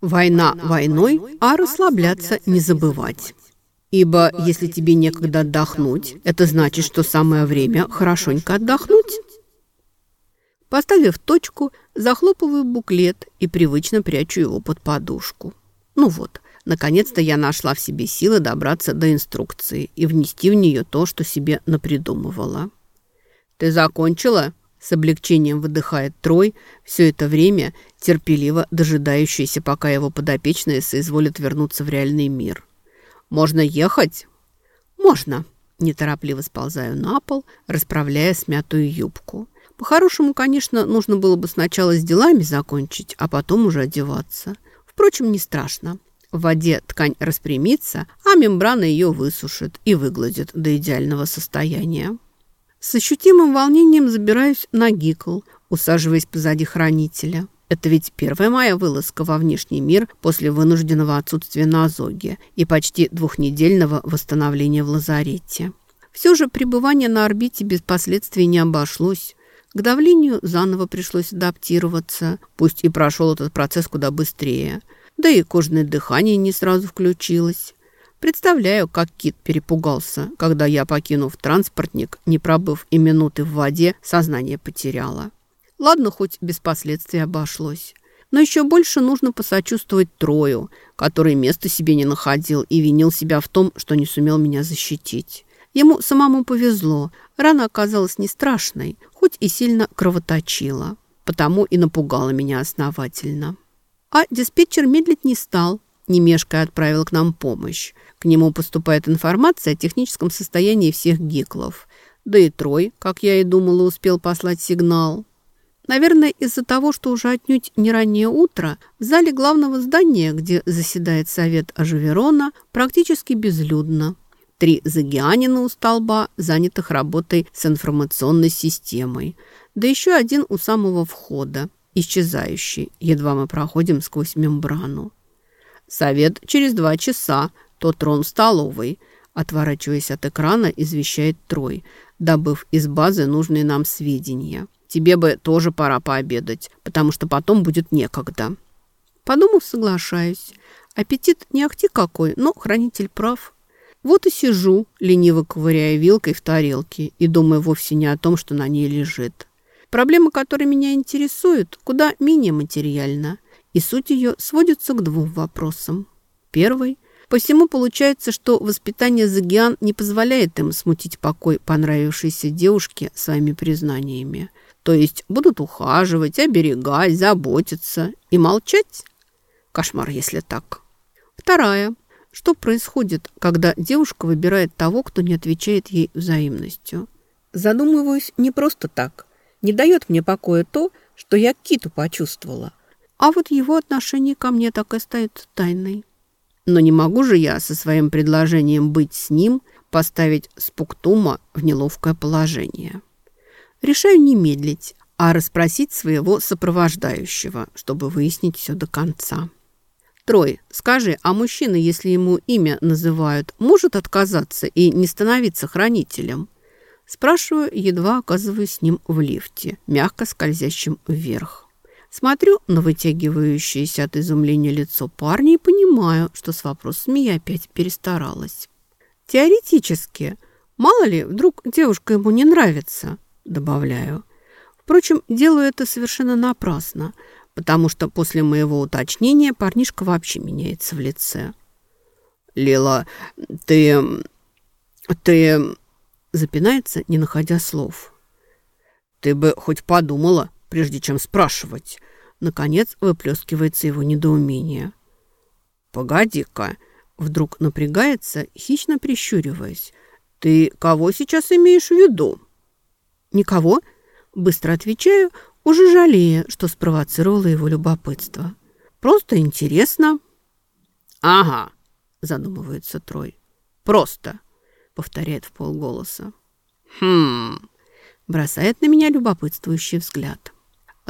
Война войной, а расслабляться не забывать. Ибо если тебе некогда отдохнуть, это значит, что самое время хорошенько отдохнуть. Поставив точку, захлопываю буклет и привычно прячу его под подушку. Ну вот, наконец-то я нашла в себе силы добраться до инструкции и внести в нее то, что себе напридумывала. «Ты закончила?» С облегчением выдыхает Трой, все это время терпеливо дожидающийся, пока его подопечные соизволят вернуться в реальный мир. «Можно ехать?» «Можно», Неторопливо сползаю на пол, расправляя смятую юбку. По-хорошему, конечно, нужно было бы сначала с делами закончить, а потом уже одеваться. Впрочем, не страшно. В воде ткань распрямится, а мембрана ее высушит и выгладит до идеального состояния. С ощутимым волнением забираюсь на гикл, усаживаясь позади хранителя. Это ведь первая моя вылазка во внешний мир после вынужденного отсутствия на Азоге и почти двухнедельного восстановления в лазарете. Все же пребывание на орбите без последствий не обошлось. К давлению заново пришлось адаптироваться, пусть и прошел этот процесс куда быстрее. Да и кожное дыхание не сразу включилось. Представляю, как Кит перепугался, когда я, покинув транспортник, не пробыв и минуты в воде, сознание потеряла. Ладно, хоть без последствий обошлось. Но еще больше нужно посочувствовать Трою, который места себе не находил и винил себя в том, что не сумел меня защитить. Ему самому повезло. Рана оказалась не страшной, хоть и сильно кровоточила. Потому и напугала меня основательно. А диспетчер медлить не стал. Не мешкая отправил к нам помощь. К нему поступает информация о техническом состоянии всех гиклов. Да и Трой, как я и думала, успел послать сигнал. Наверное, из-за того, что уже отнюдь не раннее утро, в зале главного здания, где заседает совет Ажеверона, практически безлюдно. Три загианина у столба, занятых работой с информационной системой. Да еще один у самого входа, исчезающий, едва мы проходим сквозь мембрану. «Совет через два часа, то трон столовой», отворачиваясь от экрана, извещает Трой, добыв из базы нужные нам сведения. «Тебе бы тоже пора пообедать, потому что потом будет некогда». Подумав, соглашаюсь. Аппетит не ахти какой, но хранитель прав. Вот и сижу, лениво ковыряя вилкой в тарелке и думаю вовсе не о том, что на ней лежит. Проблема, которая меня интересует, куда менее материальна, и суть ее сводится к двум вопросам. Первый. Посему получается, что воспитание Загиан не позволяет им смутить покой понравившейся девушке своими признаниями. То есть будут ухаживать, оберегать, заботиться и молчать? Кошмар, если так. Вторая. Что происходит, когда девушка выбирает того, кто не отвечает ей взаимностью? Задумываюсь не просто так. Не дает мне покоя то, что я Киту почувствовала. А вот его отношение ко мне так и остается тайной. Но не могу же я со своим предложением быть с ним поставить Спуктума в неловкое положение. Решаю не медлить, а расспросить своего сопровождающего, чтобы выяснить все до конца. Трой, скажи, а мужчина, если ему имя называют, может отказаться и не становиться хранителем? Спрашиваю, едва оказываюсь с ним в лифте, мягко скользящим вверх. Смотрю на вытягивающееся от изумления лицо парня и понимаю, что с вопросами я опять перестаралась. Теоретически, мало ли, вдруг девушка ему не нравится, добавляю. Впрочем, делаю это совершенно напрасно – потому что после моего уточнения парнишка вообще меняется в лице. «Лила, ты... ты...» запинается, не находя слов. «Ты бы хоть подумала, прежде чем спрашивать». Наконец выплескивается его недоумение. «Погоди-ка!» Вдруг напрягается, хищно прищуриваясь. «Ты кого сейчас имеешь в виду?» «Никого», — быстро отвечаю, уже жалея, что спровоцировало его любопытство. «Просто интересно». «Ага», — задумывается Трой. «Просто», — повторяет в полголоса. «Хм...» — бросает на меня любопытствующий взгляд.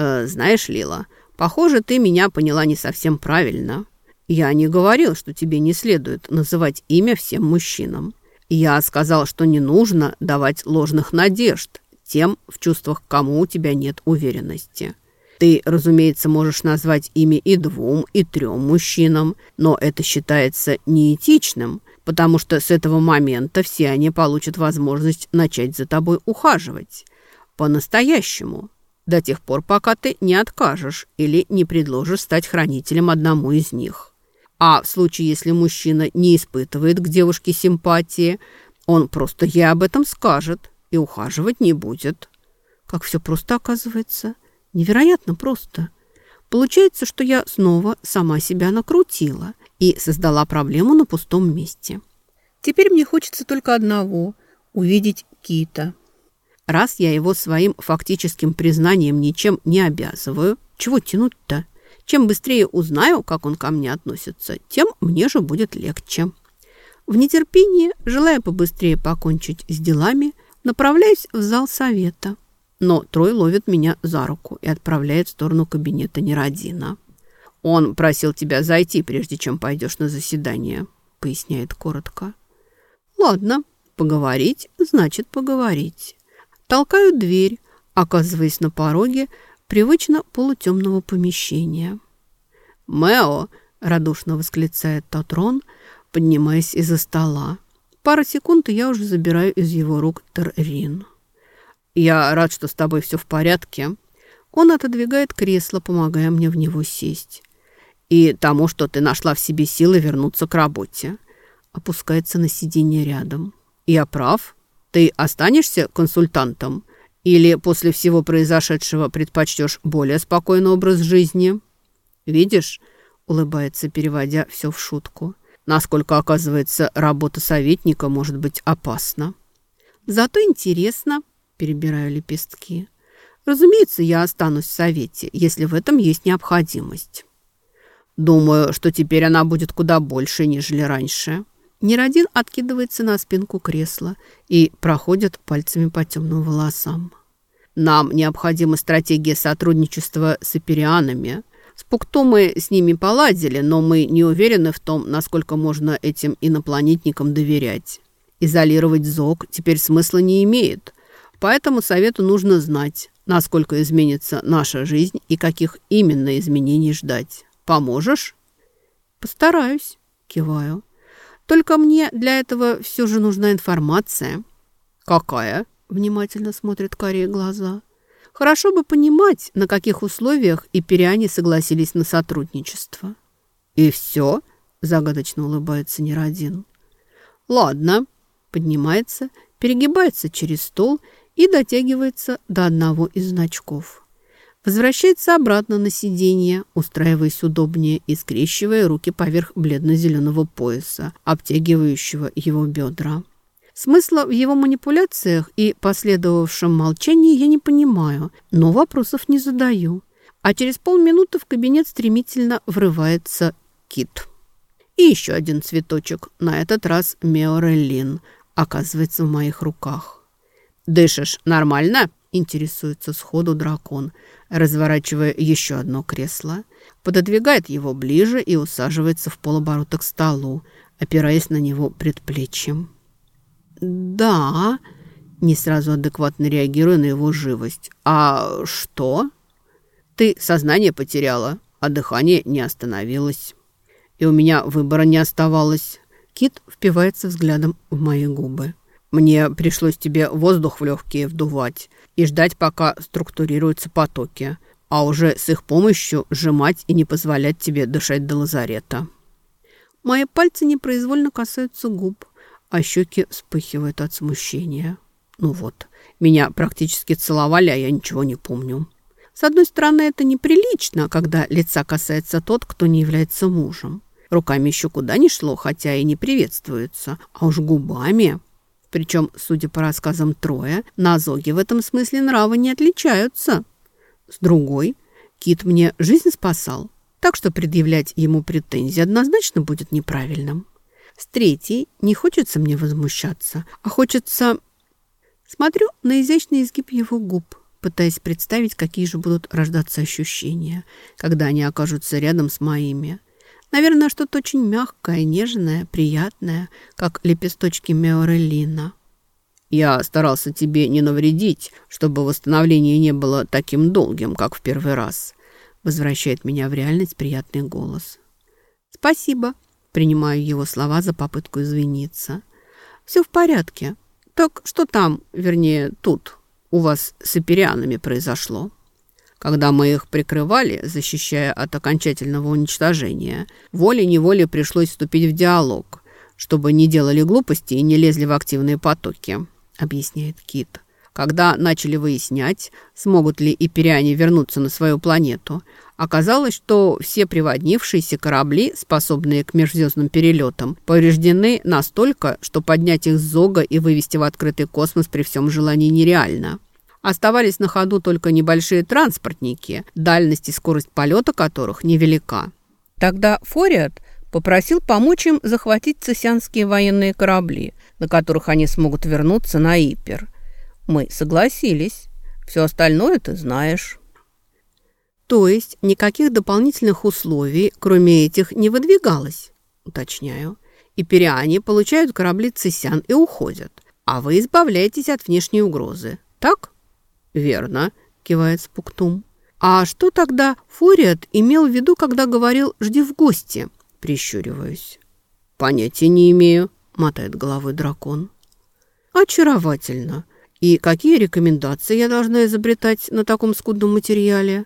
«Э, «Знаешь, Лила, похоже, ты меня поняла не совсем правильно. Я не говорил, что тебе не следует называть имя всем мужчинам. Я сказал, что не нужно давать ложных надежд тем, в чувствах кому у тебя нет уверенности. Ты, разумеется, можешь назвать имя и двум, и трем мужчинам, но это считается неэтичным, потому что с этого момента все они получат возможность начать за тобой ухаживать. По-настоящему. До тех пор, пока ты не откажешь или не предложишь стать хранителем одному из них. А в случае, если мужчина не испытывает к девушке симпатии, он просто ей об этом скажет и ухаживать не будет. Как все просто оказывается. Невероятно просто. Получается, что я снова сама себя накрутила и создала проблему на пустом месте. Теперь мне хочется только одного – увидеть Кита. Раз я его своим фактическим признанием ничем не обязываю, чего тянуть-то? Чем быстрее узнаю, как он ко мне относится, тем мне же будет легче. В нетерпении, желая побыстрее покончить с делами, направляюсь в зал совета – но Трой ловит меня за руку и отправляет в сторону кабинета Нерадина. «Он просил тебя зайти, прежде чем пойдешь на заседание», — поясняет коротко. «Ладно, поговорить значит поговорить». Толкаю дверь, оказываясь на пороге привычно полутемного помещения. «Мэо!» — радушно восклицает Татрон, поднимаясь из-за стола. Пара секунд, и я уже забираю из его рук Террин. «Я рад, что с тобой все в порядке». Он отодвигает кресло, помогая мне в него сесть. «И тому, что ты нашла в себе силы вернуться к работе». Опускается на сиденье рядом. «Я прав? Ты останешься консультантом? Или после всего произошедшего предпочтешь более спокойный образ жизни?» «Видишь?» — улыбается, переводя все в шутку. «Насколько, оказывается, работа советника может быть опасна». «Зато интересно», перебираю лепестки. Разумеется, я останусь в совете, если в этом есть необходимость. Думаю, что теперь она будет куда больше, нежели раньше. Неродин откидывается на спинку кресла и проходит пальцами по темным волосам. Нам необходима стратегия сотрудничества с аперианами. С Пукту мы с ними поладили, но мы не уверены в том, насколько можно этим инопланетникам доверять. Изолировать ЗОГ теперь смысла не имеет – Поэтому совету нужно знать, насколько изменится наша жизнь и каких именно изменений ждать. Поможешь? Постараюсь, киваю. Только мне для этого все же нужна информация. Какая? Внимательно смотрит карие глаза. Хорошо бы понимать, на каких условиях и периане согласились на сотрудничество. И все? Загадочно улыбается Неродин. Ладно, поднимается, перегибается через стол и дотягивается до одного из значков. Возвращается обратно на сиденье, устраиваясь удобнее и скрещивая руки поверх бледно-зеленого пояса, обтягивающего его бедра. Смысла в его манипуляциях и последовавшем молчании я не понимаю, но вопросов не задаю. А через полминуты в кабинет стремительно врывается кит. И еще один цветочек, на этот раз Меореллин, оказывается в моих руках. «Дышишь нормально?» – интересуется сходу дракон, разворачивая еще одно кресло. Пододвигает его ближе и усаживается в полоборота к столу, опираясь на него предплечьем. «Да», – не сразу адекватно реагируя на его живость. «А что?» «Ты сознание потеряла, а дыхание не остановилось. И у меня выбора не оставалось». Кит впивается взглядом в мои губы. Мне пришлось тебе воздух в легкие вдувать и ждать, пока структурируются потоки, а уже с их помощью сжимать и не позволять тебе дышать до лазарета. Мои пальцы непроизвольно касаются губ, а щеки вспыхивают от смущения. Ну вот, меня практически целовали, а я ничего не помню. С одной стороны, это неприлично, когда лица касается тот, кто не является мужем. Руками еще куда ни шло, хотя и не приветствуется, а уж губами... Причем, судя по рассказам Троя, на Азоге в этом смысле нравы не отличаются. С другой, Кит мне жизнь спасал, так что предъявлять ему претензии однозначно будет неправильным. С третьей, не хочется мне возмущаться, а хочется... Смотрю на изящный изгиб его губ, пытаясь представить, какие же будут рождаться ощущения, когда они окажутся рядом с моими – Наверное, что-то очень мягкое, нежное, приятное, как лепесточки меорелина. Я старался тебе не навредить, чтобы восстановление не было таким долгим, как в первый раз. Возвращает меня в реальность приятный голос. Спасибо. Принимаю его слова за попытку извиниться. Все в порядке. Так что там, вернее, тут у вас с аперианами произошло? Когда мы их прикрывали, защищая от окончательного уничтожения, волей-неволей пришлось вступить в диалог, чтобы не делали глупости и не лезли в активные потоки объясняет Кит. Когда начали выяснять, смогут ли ипиряне вернуться на свою планету, оказалось, что все приводнившиеся корабли, способные к межзвездным перелетам, повреждены настолько, что поднять их с Зога и вывести в открытый космос при всем желании нереально. Оставались на ходу только небольшие транспортники, дальность и скорость полета которых невелика. Тогда Фориат попросил помочь им захватить цесянские военные корабли, на которых они смогут вернуться на Ипер. Мы согласились. Все остальное ты знаешь. То есть никаких дополнительных условий, кроме этих, не выдвигалось, уточняю. Ипериане получают корабли цесян и уходят, а вы избавляетесь от внешней угрозы. Так? Верно, кивает Спуктум. А что тогда Фориат имел в виду, когда говорил «жди в гости»? Прищуриваюсь. «Понятия не имею», — мотает головой дракон. «Очаровательно. И какие рекомендации я должна изобретать на таком скудном материале?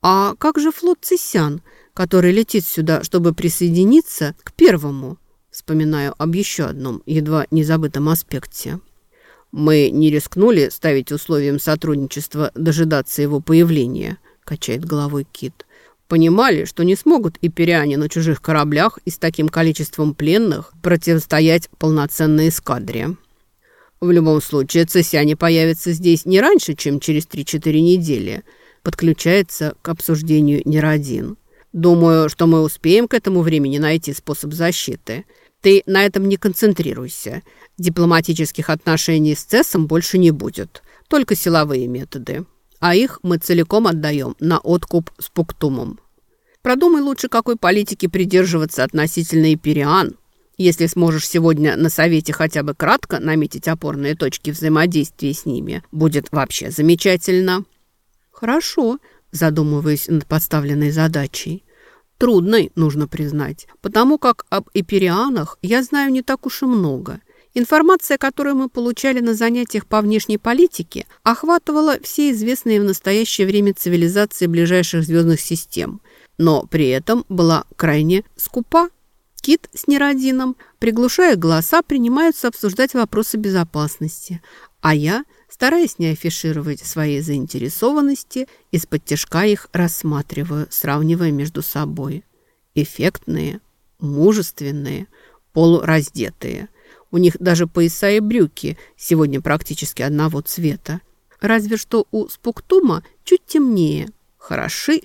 А как же флот Цисян, который летит сюда, чтобы присоединиться к первому?» Вспоминаю об еще одном, едва незабытом аспекте. «Мы не рискнули ставить условием сотрудничества дожидаться его появления», — качает головой Кит понимали, что не смогут и пиряне на чужих кораблях и с таким количеством пленных противостоять полноценной эскадре. В любом случае, цесяне появятся здесь не раньше, чем через 3-4 недели. Подключается к обсуждению Неродин. Думаю, что мы успеем к этому времени найти способ защиты. Ты на этом не концентрируйся. Дипломатических отношений с Цесом больше не будет. Только силовые методы а их мы целиком отдаем на откуп с пуктумом. Продумай лучше, какой политики придерживаться относительно Ипериан. Если сможешь сегодня на совете хотя бы кратко наметить опорные точки взаимодействия с ними, будет вообще замечательно. Хорошо, задумываясь над поставленной задачей. Трудной, нужно признать, потому как об Эперианах я знаю не так уж и много – Информация, которую мы получали на занятиях по внешней политике, охватывала все известные в настоящее время цивилизации ближайших звездных систем, но при этом была крайне скупа. Кит с Нерадином, приглушая голоса, принимаются обсуждать вопросы безопасности, а я, стараясь не афишировать своей заинтересованности, из-под тяжка их рассматриваю, сравнивая между собой. Эффектные, мужественные, полураздетые – у них даже пояса и брюки сегодня практически одного цвета. Разве что у Спуктума чуть темнее. Хороши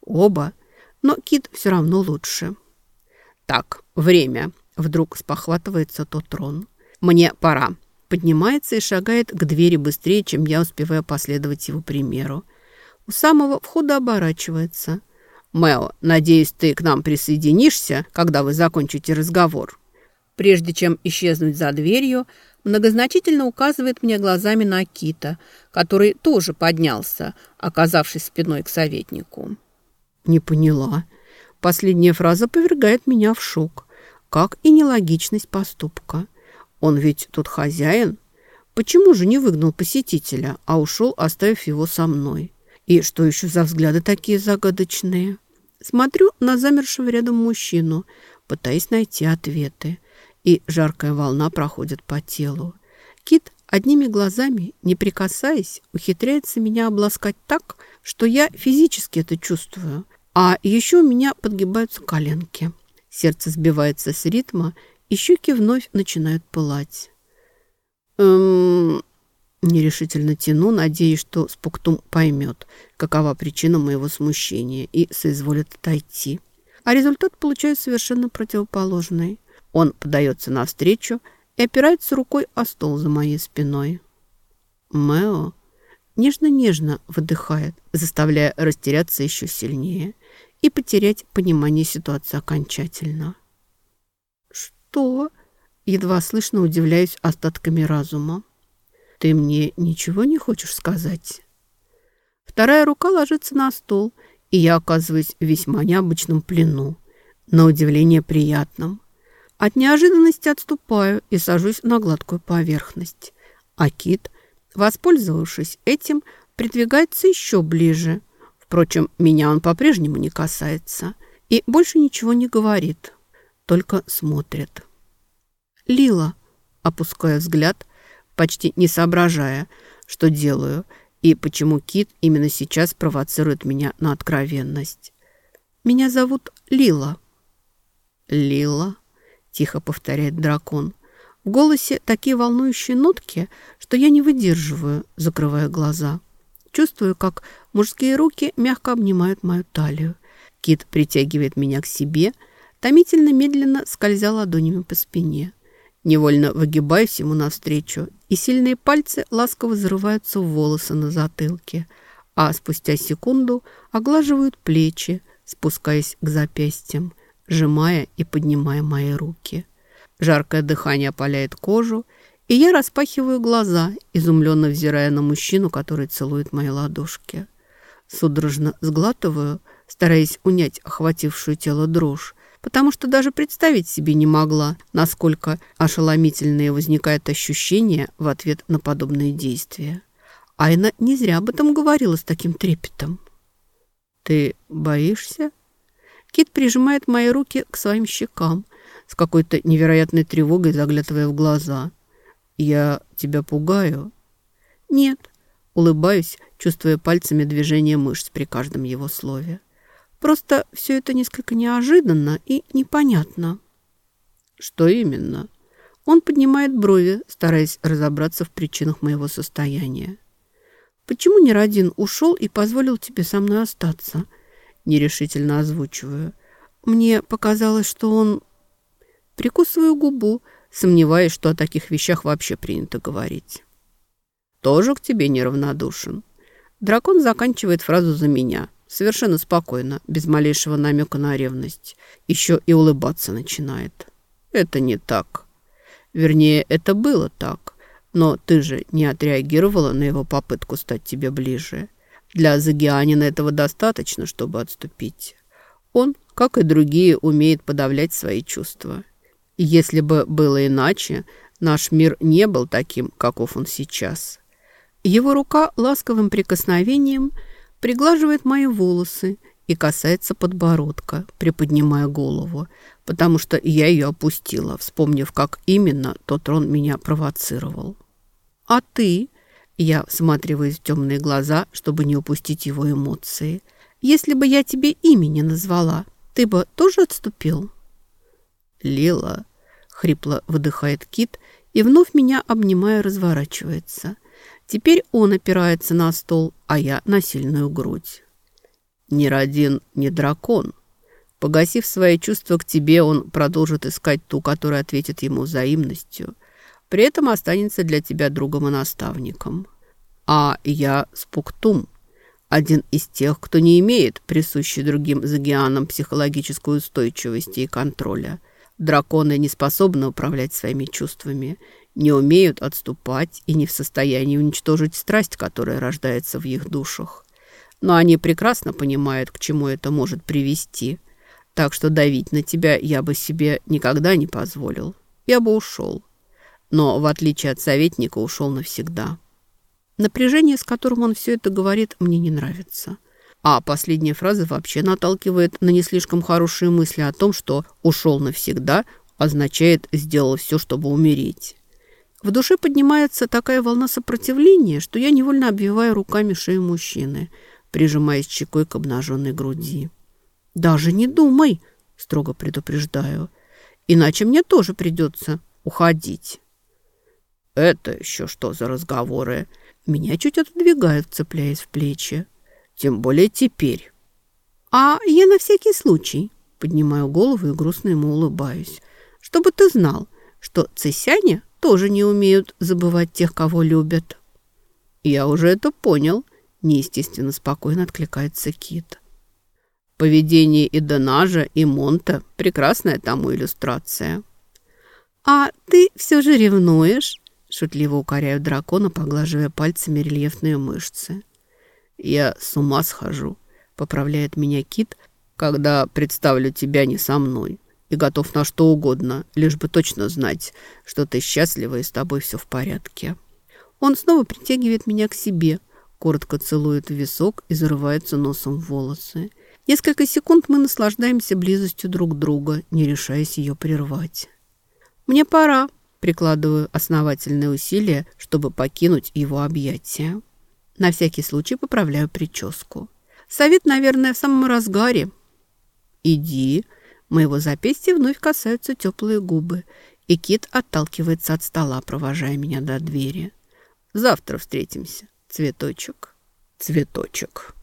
оба, но Кит все равно лучше. «Так, время!» — вдруг спохватывается тот трон. «Мне пора!» Поднимается и шагает к двери быстрее, чем я успеваю последовать его примеру. У самого входа оборачивается. «Мэо, надеюсь, ты к нам присоединишься, когда вы закончите разговор?» Прежде чем исчезнуть за дверью, многозначительно указывает мне глазами на Кита, который тоже поднялся, оказавшись спиной к советнику. «Не поняла. Последняя фраза повергает меня в шок, как и нелогичность поступка. Он ведь тут хозяин. Почему же не выгнал посетителя, а ушел, оставив его со мной? И что еще за взгляды такие загадочные?» Смотрю на замершего рядом мужчину, пытаясь найти ответы и жаркая волна проходит по телу. Кит одними глазами, не прикасаясь, ухитряется меня обласкать так, что я физически это чувствую. А еще у меня подгибаются коленки. Сердце сбивается с ритма, и щеки вновь начинают пылать. Эм... Нерешительно тяну, надеясь, что Спуктум поймет, какова причина моего смущения, и соизволит отойти. А результат получаю совершенно противоположный. Он подается навстречу и опирается рукой о стол за моей спиной. Мэо нежно-нежно выдыхает, заставляя растеряться еще сильнее и потерять понимание ситуации окончательно. «Что?» Едва слышно удивляюсь остатками разума. Ты мне ничего не хочешь сказать? Вторая рука ложится на стол, и я оказываюсь в весьма необычном плену, на удивление приятном. От неожиданности отступаю и сажусь на гладкую поверхность. А кит, воспользовавшись этим, придвигается еще ближе. Впрочем, меня он по-прежнему не касается и больше ничего не говорит, только смотрит. «Лила», опуская взгляд, почти не соображая, что делаю и почему Кит именно сейчас провоцирует меня на откровенность. «Меня зовут Лила». «Лила?» – тихо повторяет дракон. В голосе такие волнующие нотки, что я не выдерживаю, закрывая глаза. Чувствую, как мужские руки мягко обнимают мою талию. Кит притягивает меня к себе, томительно медленно скользя ладонями по спине. Невольно выгибаюсь ему навстречу, и сильные пальцы ласково зарываются в волосы на затылке, а спустя секунду оглаживают плечи, спускаясь к запястьям, сжимая и поднимая мои руки. Жаркое дыхание опаляет кожу, и я распахиваю глаза, изумленно взирая на мужчину, который целует мои ладошки. Судорожно сглатываю, стараясь унять охватившую тело дрожь, потому что даже представить себе не могла, насколько ошеломительные возникают ощущения в ответ на подобные действия. Айна не зря об этом говорила с таким трепетом. «Ты боишься?» Кит прижимает мои руки к своим щекам, с какой-то невероятной тревогой заглядывая в глаза. «Я тебя пугаю?» «Нет», — улыбаюсь, чувствуя пальцами движение мышц при каждом его слове. «Просто все это несколько неожиданно и непонятно». «Что именно?» Он поднимает брови, стараясь разобраться в причинах моего состояния. «Почему Неродин ушел и позволил тебе со мной остаться?» Нерешительно озвучиваю. «Мне показалось, что он Прикусываю губу, сомневаясь, что о таких вещах вообще принято говорить. «Тоже к тебе неравнодушен». Дракон заканчивает фразу за меня, совершенно спокойно, без малейшего намека на ревность. Еще и улыбаться начинает. «Это не так. Вернее, это было так. Но ты же не отреагировала на его попытку стать тебе ближе. Для Загианина этого достаточно, чтобы отступить. Он, как и другие, умеет подавлять свои чувства. Если бы было иначе, наш мир не был таким, каков он сейчас. Его рука ласковым прикосновением приглаживает мои волосы и касается подбородка, приподнимая голову, потому что я ее опустила, вспомнив, как именно тот трон меня провоцировал. «А ты?» Я всматриваюсь в темные глаза, чтобы не упустить его эмоции. «Если бы я тебе имени назвала, ты бы тоже отступил?» Лила!» — хрипло выдыхает Кит и вновь меня, обнимая, разворачивается. Теперь он опирается на стол, а я на сильную грудь. «Ни родин, ни дракон!» Погасив свои чувства к тебе, он продолжит искать ту, которая ответит ему взаимностью. При этом останется для тебя другом и наставником. А я Спуктум, один из тех, кто не имеет присущей другим загианам психологической устойчивости и контроля – Драконы не способны управлять своими чувствами, не умеют отступать и не в состоянии уничтожить страсть, которая рождается в их душах. Но они прекрасно понимают, к чему это может привести. Так что давить на тебя я бы себе никогда не позволил. Я бы ушел. Но, в отличие от советника, ушел навсегда. Напряжение, с которым он все это говорит, мне не нравится. А последняя фраза вообще наталкивает на не слишком хорошие мысли о том, что «ушел навсегда» означает «сделал все, чтобы умереть». В душе поднимается такая волна сопротивления, что я невольно обвиваю руками шею мужчины, прижимаясь щекой к обнаженной груди. «Даже не думай!» – строго предупреждаю. «Иначе мне тоже придется уходить». «Это еще что за разговоры?» Меня чуть отодвигают, цепляясь в плечи. Тем более теперь. А я на всякий случай поднимаю голову и грустно ему улыбаюсь. Чтобы ты знал, что цесяне тоже не умеют забывать тех, кого любят. Я уже это понял, неестественно спокойно откликается Кит. Поведение и Денажа, и Монта – прекрасная тому иллюстрация. «А ты все же ревнуешь?» – Шутливо укоряю дракона, поглаживая пальцами рельефные мышцы. «Я с ума схожу», — поправляет меня Кит, «когда представлю тебя не со мной и готов на что угодно, лишь бы точно знать, что ты счастлива и с тобой все в порядке». Он снова притягивает меня к себе, коротко целует в висок и зарывается носом в волосы. Несколько секунд мы наслаждаемся близостью друг друга, не решаясь ее прервать. «Мне пора», — прикладываю основательные усилия, чтобы покинуть его объятия. На всякий случай поправляю прическу. Совет, наверное, в самом разгаре. «Иди». Моего запястья вновь касаются теплые губы, и Кит отталкивается от стола, провожая меня до двери. «Завтра встретимся, цветочек, цветочек».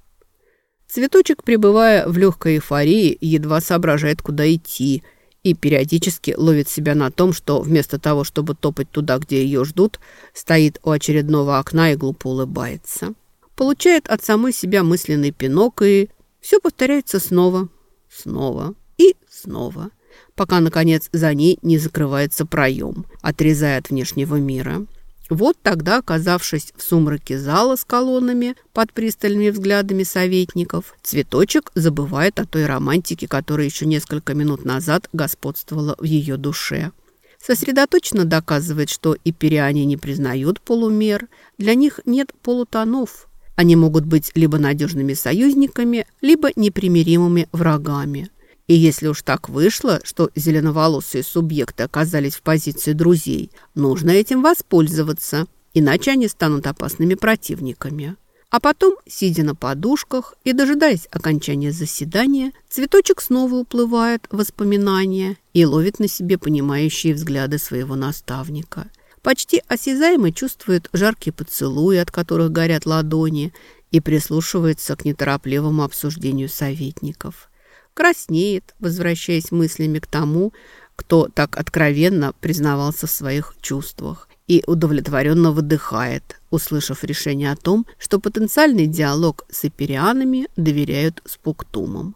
Цветочек, пребывая в легкой эйфории, едва соображает, куда идти, и периодически ловит себя на том, что вместо того, чтобы топать туда, где ее ждут, стоит у очередного окна и глупо улыбается. Получает от самой себя мысленный пинок, и все повторяется снова, снова и снова, пока, наконец, за ней не закрывается проем, отрезая от внешнего мира. Вот тогда, оказавшись в сумраке зала с колоннами под пристальными взглядами советников, цветочек забывает о той романтике, которая еще несколько минут назад господствовала в ее душе. Сосредоточенно доказывает, что и периане не признают полумер, для них нет полутонов. Они могут быть либо надежными союзниками, либо непримиримыми врагами – и если уж так вышло, что зеленоволосые субъекты оказались в позиции друзей, нужно этим воспользоваться, иначе они станут опасными противниками. А потом, сидя на подушках и дожидаясь окончания заседания, цветочек снова уплывает в воспоминания и ловит на себе понимающие взгляды своего наставника. Почти осязаемо чувствует жаркие поцелуи, от которых горят ладони, и прислушивается к неторопливому обсуждению советников краснеет, возвращаясь мыслями к тому, кто так откровенно признавался в своих чувствах и удовлетворенно выдыхает, услышав решение о том, что потенциальный диалог с эперианами доверяют спуктумам.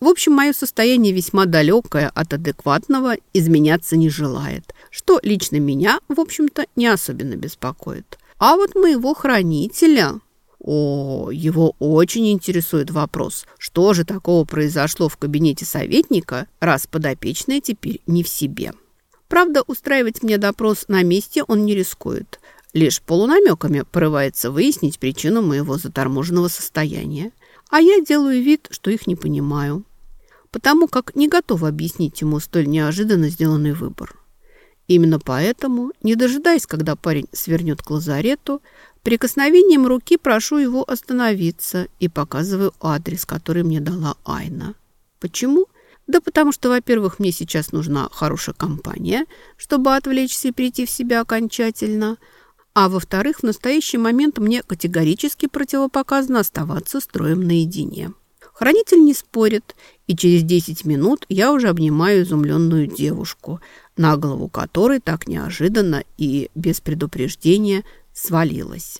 В общем, мое состояние весьма далекое от адекватного, изменяться не желает, что лично меня, в общем-то, не особенно беспокоит. А вот моего хранителя... О, его очень интересует вопрос, что же такого произошло в кабинете советника, раз подопечная теперь не в себе. Правда, устраивать мне допрос на месте он не рискует. Лишь полунамеками порывается выяснить причину моего заторможенного состояния. А я делаю вид, что их не понимаю. Потому как не готова объяснить ему столь неожиданно сделанный выбор. Именно поэтому, не дожидаясь, когда парень свернет к лазарету, Прикосновением руки прошу его остановиться и показываю адрес, который мне дала Айна. Почему? Да потому что, во-первых, мне сейчас нужна хорошая компания, чтобы отвлечься и прийти в себя окончательно. А во-вторых, в настоящий момент мне категорически противопоказано оставаться строем наедине. Хранитель не спорит, и через 10 минут я уже обнимаю изумленную девушку, на голову которой так неожиданно и без предупреждения свалилась.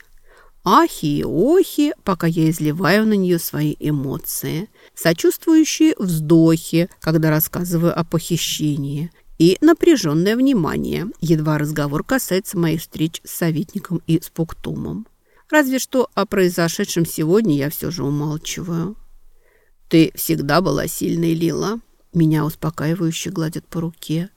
Ахи и охи, пока я изливаю на нее свои эмоции, сочувствующие вздохи, когда рассказываю о похищении, и напряженное внимание, едва разговор касается моих встреч с советником и с Пуктумом. Разве что о произошедшем сегодня я все же умалчиваю. «Ты всегда была сильной, Лила», — меня успокаивающе гладят по руке.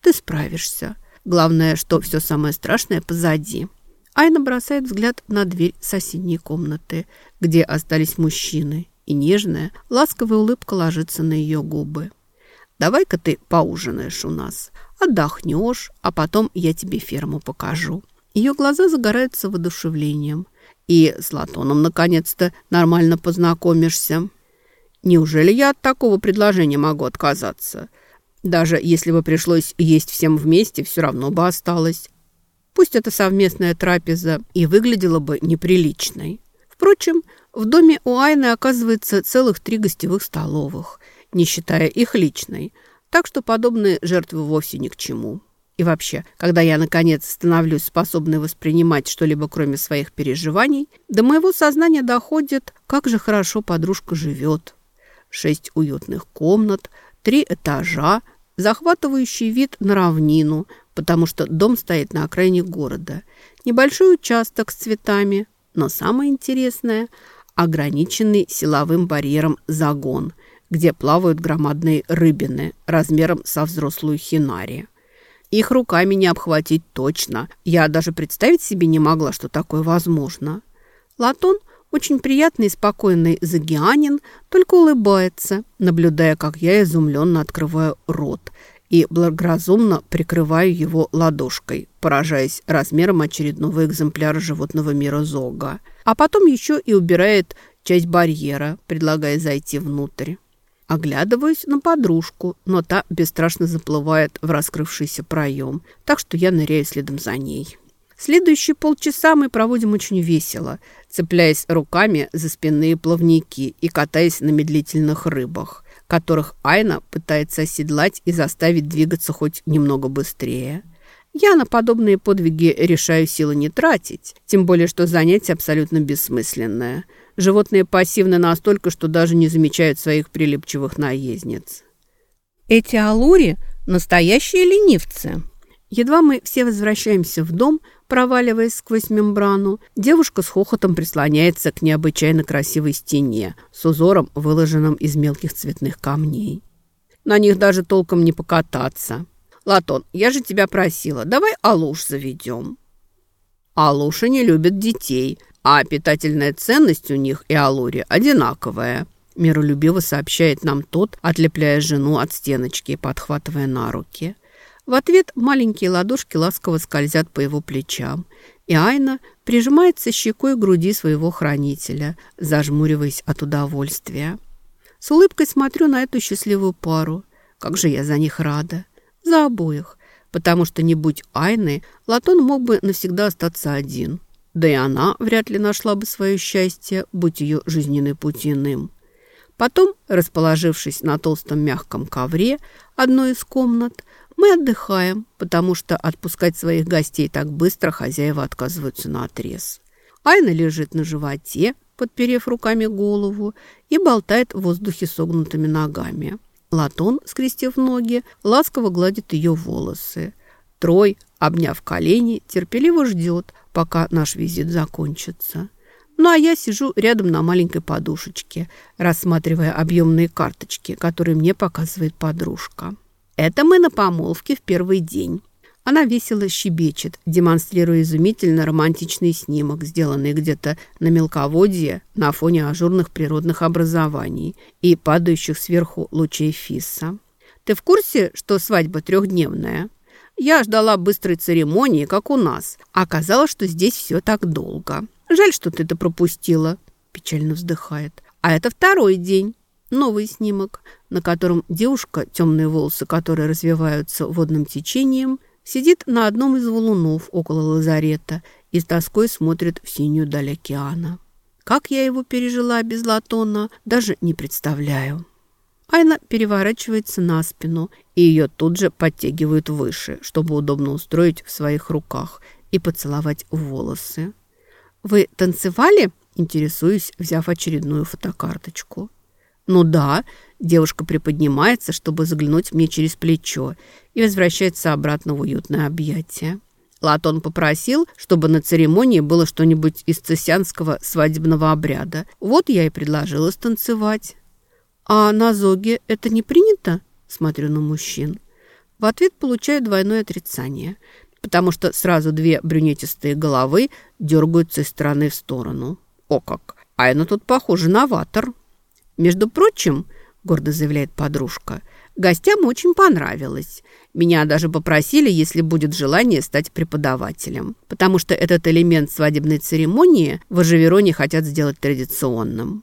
«Ты справишься. Главное, что все самое страшное позади». Айна бросает взгляд на дверь соседней комнаты, где остались мужчины, и нежная, ласковая улыбка ложится на ее губы. «Давай-ка ты поужинаешь у нас, отдохнешь, а потом я тебе ферму покажу». Ее глаза загораются воодушевлением. «И с Латоном, наконец-то, нормально познакомишься». «Неужели я от такого предложения могу отказаться?» Даже если бы пришлось есть всем вместе, все равно бы осталось. Пусть эта совместная трапеза и выглядела бы неприличной. Впрочем, в доме у Айны оказывается целых три гостевых столовых, не считая их личной, так что подобные жертвы вовсе ни к чему. И вообще, когда я, наконец, становлюсь способной воспринимать что-либо, кроме своих переживаний, до моего сознания доходит, как же хорошо подружка живет. Шесть уютных комнат, три этажа, захватывающий вид на равнину, потому что дом стоит на окраине города. Небольшой участок с цветами, но самое интересное – ограниченный силовым барьером загон, где плавают громадные рыбины размером со взрослую хинари. Их руками не обхватить точно. Я даже представить себе не могла, что такое возможно. Латон – очень приятный и спокойный загианин, только улыбается, наблюдая, как я изумленно открываю рот и благоразумно прикрываю его ладошкой, поражаясь размером очередного экземпляра животного мира Зога. А потом еще и убирает часть барьера, предлагая зайти внутрь. Оглядываюсь на подружку, но та бесстрашно заплывает в раскрывшийся проем, так что я ныряю следом за ней. Следующие полчаса мы проводим очень весело, цепляясь руками за спинные плавники и катаясь на медлительных рыбах, которых Айна пытается оседлать и заставить двигаться хоть немного быстрее. Я на подобные подвиги решаю силы не тратить, тем более, что занятие абсолютно бессмысленное. Животные пассивны настолько, что даже не замечают своих прилипчивых наездниц. Эти алури – настоящие ленивцы. Едва мы все возвращаемся в дом – Проваливаясь сквозь мембрану, девушка с хохотом прислоняется к необычайно красивой стене с узором, выложенным из мелких цветных камней. На них даже толком не покататься. «Латон, я же тебя просила, давай Алуш заведем». Алуши не любят детей, а питательная ценность у них и Алури одинаковая. Миролюбиво сообщает нам тот, отлепляя жену от стеночки и подхватывая на руки. В ответ маленькие ладошки ласково скользят по его плечам, и Айна прижимается щекой к груди своего хранителя, зажмуриваясь от удовольствия. С улыбкой смотрю на эту счастливую пару. Как же я за них рада. За обоих. Потому что не будь Айны, Латон мог бы навсегда остаться один. Да и она вряд ли нашла бы свое счастье, будь ее жизненный путь иным. Потом, расположившись на толстом мягком ковре одной из комнат, мы отдыхаем, потому что отпускать своих гостей так быстро хозяева отказываются на отрез. Айна лежит на животе, подперев руками голову, и болтает в воздухе согнутыми ногами. Латон, скрестив ноги, ласково гладит ее волосы. Трой, обняв колени, терпеливо ждет, пока наш визит закончится. Ну а я сижу рядом на маленькой подушечке, рассматривая объемные карточки, которые мне показывает подружка. Это мы на помолвке в первый день. Она весело щебечет, демонстрируя изумительно романтичный снимок, сделанный где-то на мелководье на фоне ажурных природных образований и падающих сверху лучей фисса. «Ты в курсе, что свадьба трехдневная?» Я ждала быстрой церемонии, как у нас. Оказалось, что здесь все так долго. Жаль, что ты это пропустила. Печально вздыхает. А это второй день. Новый снимок, на котором девушка, темные волосы которые развиваются водным течением, сидит на одном из валунов около лазарета и с тоской смотрит в синюю даль океана. Как я его пережила без латона, даже не представляю. Айна переворачивается на спину, и ее тут же подтягивают выше, чтобы удобно устроить в своих руках и поцеловать волосы. «Вы танцевали?» – интересуюсь, взяв очередную фотокарточку. «Ну да», девушка приподнимается, чтобы заглянуть мне через плечо и возвращается обратно в уютное объятие. Латон попросил, чтобы на церемонии было что-нибудь из цесянского свадебного обряда. Вот я и предложила станцевать. «А на зоге это не принято?» Смотрю на мужчин. В ответ получаю двойное отрицание, потому что сразу две брюнетистые головы дергаются из стороны в сторону. О как! Айна тут похожа на ватер. «Между прочим, — гордо заявляет подружка, — гостям очень понравилось. Меня даже попросили, если будет желание, стать преподавателем, потому что этот элемент свадебной церемонии в Ажевероне хотят сделать традиционным».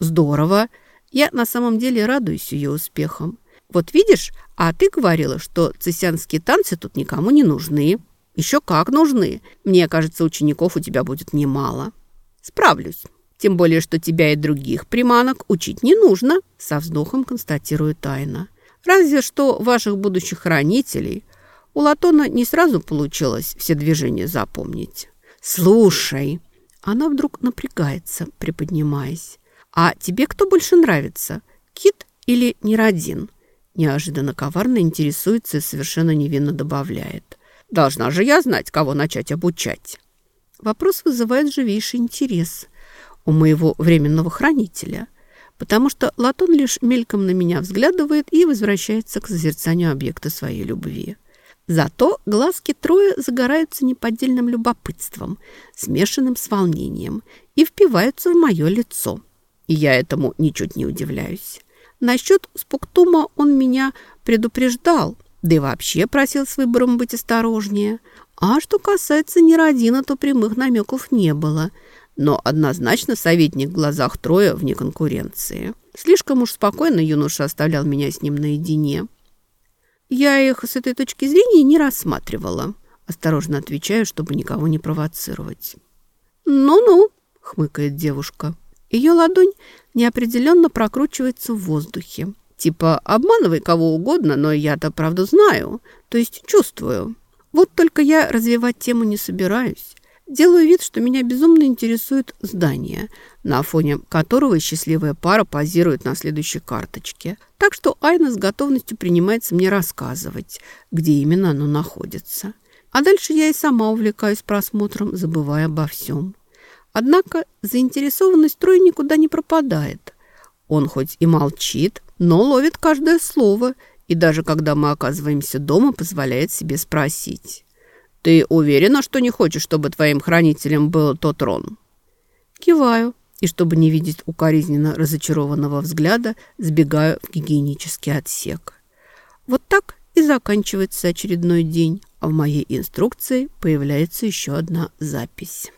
«Здорово! Я на самом деле радуюсь ее успехам. Вот видишь, а ты говорила, что цесянские танцы тут никому не нужны. Еще как нужны. Мне кажется, учеников у тебя будет немало. Справлюсь». Тем более, что тебя и других приманок учить не нужно, со вздохом констатирует Тайна. Разве что ваших будущих хранителей. У Латона не сразу получилось все движения запомнить. Слушай, она вдруг напрягается, приподнимаясь. А тебе кто больше нравится, Кит или Неродин? Неожиданно коварно интересуется и совершенно невинно добавляет. Должна же я знать, кого начать обучать. Вопрос вызывает живейший интерес у моего временного хранителя, потому что Латон лишь мельком на меня взглядывает и возвращается к созерцанию объекта своей любви. Зато глазки Троя загораются неподдельным любопытством, смешанным с волнением, и впиваются в мое лицо. И я этому ничуть не удивляюсь. Насчет спуктума он меня предупреждал, да и вообще просил с выбором быть осторожнее. А что касается Неродина, то прямых намеков не было. Но однозначно советник в глазах Троя вне конкуренции. Слишком уж спокойно юноша оставлял меня с ним наедине. Я их с этой точки зрения не рассматривала. Осторожно отвечаю, чтобы никого не провоцировать. «Ну-ну», — хмыкает девушка. Ее ладонь неопределенно прокручивается в воздухе. Типа «обманывай кого угодно, но я-то правду знаю, то есть чувствую». Вот только я развивать тему не собираюсь. Делаю вид, что меня безумно интересует здание, на фоне которого счастливая пара позирует на следующей карточке. Так что Айна с готовностью принимается мне рассказывать, где именно оно находится. А дальше я и сама увлекаюсь просмотром, забывая обо всем. Однако заинтересованность Троя никуда не пропадает. Он хоть и молчит, но ловит каждое слово, и даже когда мы оказываемся дома, позволяет себе спросить. «Ты уверена, что не хочешь, чтобы твоим хранителем был тот Рон?» Киваю, и чтобы не видеть укоризненно разочарованного взгляда, сбегаю в гигиенический отсек. Вот так и заканчивается очередной день, а в моей инструкции появляется еще одна запись.